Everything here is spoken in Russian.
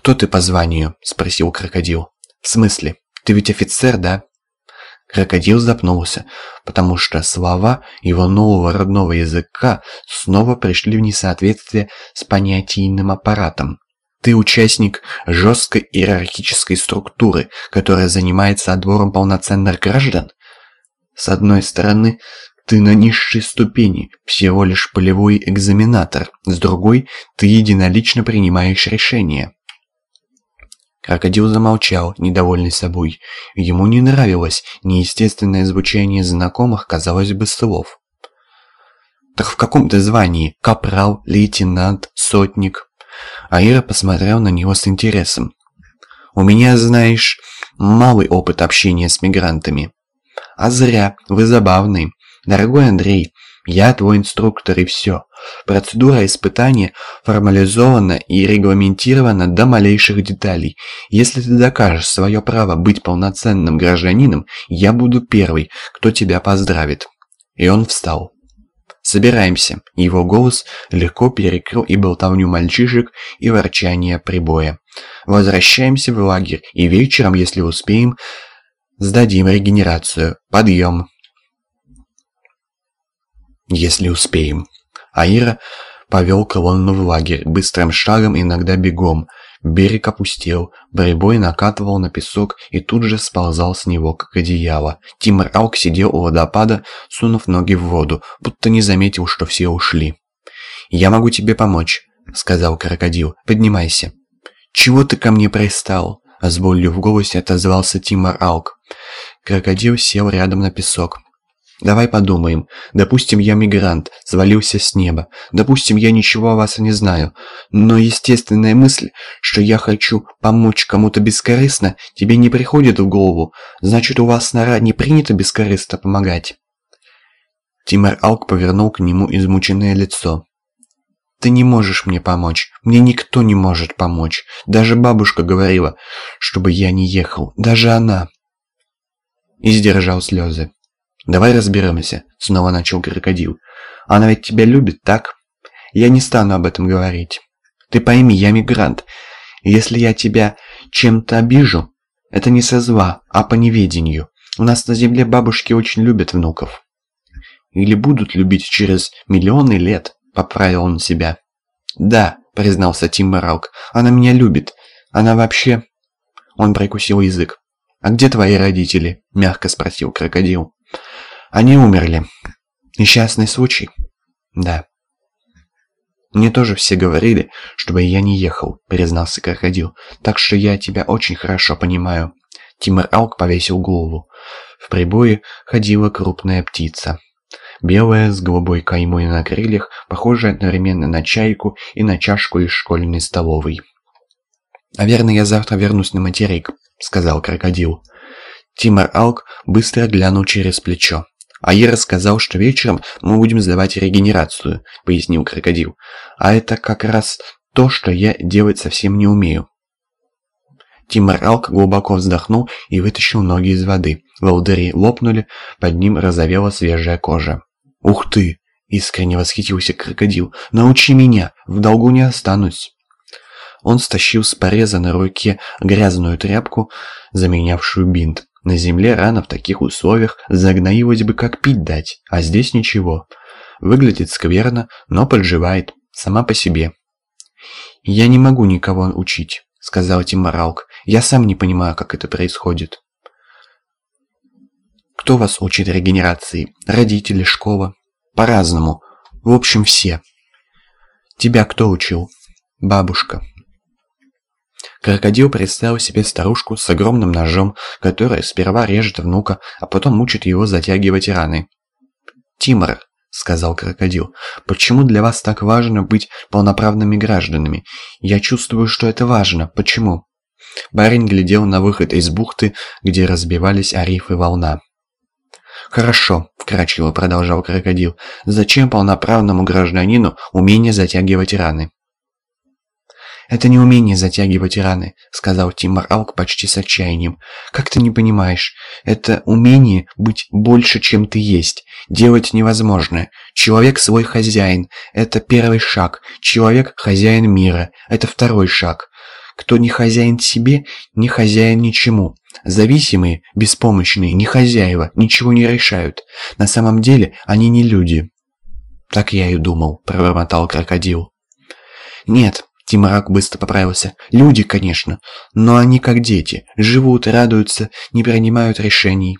«Кто ты по званию?» – спросил крокодил. «В смысле? Ты ведь офицер, да?» Крокодил запнулся, потому что слова его нового родного языка снова пришли в несоответствие с понятийным аппаратом. Ты участник жесткой иерархической структуры, которая занимается отбором полноценных граждан? С одной стороны, ты на низшей ступени, всего лишь полевой экзаменатор, с другой, ты единолично принимаешь решения. Крокодил замолчал, недовольный собой. Ему не нравилось неестественное звучание знакомых, казалось бы, слов. «Так в каком ты звании? Капрал, лейтенант, сотник?» Аира посмотрел на него с интересом. «У меня, знаешь, малый опыт общения с мигрантами». «А зря, вы забавный. Дорогой Андрей, я твой инструктор и все. Процедура испытания формализована и регламентирована до малейших деталей. Если ты докажешь свое право быть полноценным гражданином, я буду первый, кто тебя поздравит». И он встал. «Собираемся!» Его голос легко перекрыл и болтовню мальчишек, и ворчание прибоя. «Возвращаемся в лагерь, и вечером, если успеем, сдадим регенерацию. Подъем!» «Если успеем!» Аира повел колонну лагерь, быстрым шагом, иногда бегом. Берег опустел, Брейбой накатывал на песок и тут же сползал с него, как одеяло. Тимур Аук сидел у водопада, сунув ноги в воду, будто не заметил, что все ушли. «Я могу тебе помочь», — сказал крокодил. «Поднимайся». «Чего ты ко мне пристал?» С болью в голосе отозвался Тимур Аук. Крокодил сел рядом на песок. Давай подумаем. Допустим, я мигрант, свалился с неба. Допустим, я ничего о вас не знаю. Но естественная мысль, что я хочу помочь кому-то бескорыстно, тебе не приходит в голову. Значит, у вас на не принято бескорыстно помогать. Тимер Алк повернул к нему измученное лицо. «Ты не можешь мне помочь. Мне никто не может помочь. Даже бабушка говорила, чтобы я не ехал. Даже она». И сдержал слезы. «Давай разберемся», — снова начал крокодил. «Она ведь тебя любит, так? Я не стану об этом говорить. Ты пойми, я мигрант. Если я тебя чем-то обижу, это не со зла, а по неведению. У нас на земле бабушки очень любят внуков. Или будут любить через миллионы лет», — поправил он себя. «Да», — признался Тим Маралк, — «она меня любит. Она вообще...» Он прикусил язык. «А где твои родители?» — мягко спросил крокодил. Они умерли. Несчастный случай? Да. Мне тоже все говорили, чтобы я не ехал, признался крокодил. Так что я тебя очень хорошо понимаю. Тимур Алк повесил голову. В прибое ходила крупная птица. Белая, с голубой каймой на крыльях, похожая одновременно на чайку и на чашку из школьной столовой. «Наверное, я завтра вернусь на материк», — сказал крокодил. Тимур Алк быстро глянул через плечо. «А я рассказал, что вечером мы будем сдавать регенерацию», — пояснил крокодил. «А это как раз то, что я делать совсем не умею». Тимур Алк глубоко вздохнул и вытащил ноги из воды. Волдыри лопнули, под ним разовела свежая кожа. «Ух ты!» — искренне восхитился крокодил. «Научи меня, в долгу не останусь». Он стащил с пореза на руке грязную тряпку, заменявшую бинт. На земле рана в таких условиях загноилась бы как пить дать, а здесь ничего. Выглядит скверно, но подживает, сама по себе. «Я не могу никого учить», — сказал Тиморалк. «Я сам не понимаю, как это происходит». «Кто вас учит регенерации? Родители, школа?» «По-разному. В общем, все». «Тебя кто учил?» «Бабушка». Крокодил представил себе старушку с огромным ножом, которая сперва режет внука, а потом мучит его затягивать раны. «Тимор», — сказал крокодил, — «почему для вас так важно быть полноправными гражданами? Я чувствую, что это важно. Почему?» Барин глядел на выход из бухты, где разбивались арифы волна. «Хорошо», — вкратчиво продолжал крокодил, — «зачем полноправному гражданину умение затягивать раны?» «Это не умение затягивать раны», — сказал Тимур Алк почти с отчаянием. «Как ты не понимаешь? Это умение быть больше, чем ты есть, делать невозможное. Человек свой хозяин — это первый шаг. Человек — хозяин мира — это второй шаг. Кто не хозяин себе, не хозяин ничему. Зависимые, беспомощные, не хозяева, ничего не решают. На самом деле они не люди. «Так я и думал», — пробормотал крокодил. «Нет», — Тимарак быстро поправился, — «люди, конечно, но они как дети, живут, радуются, не принимают решений».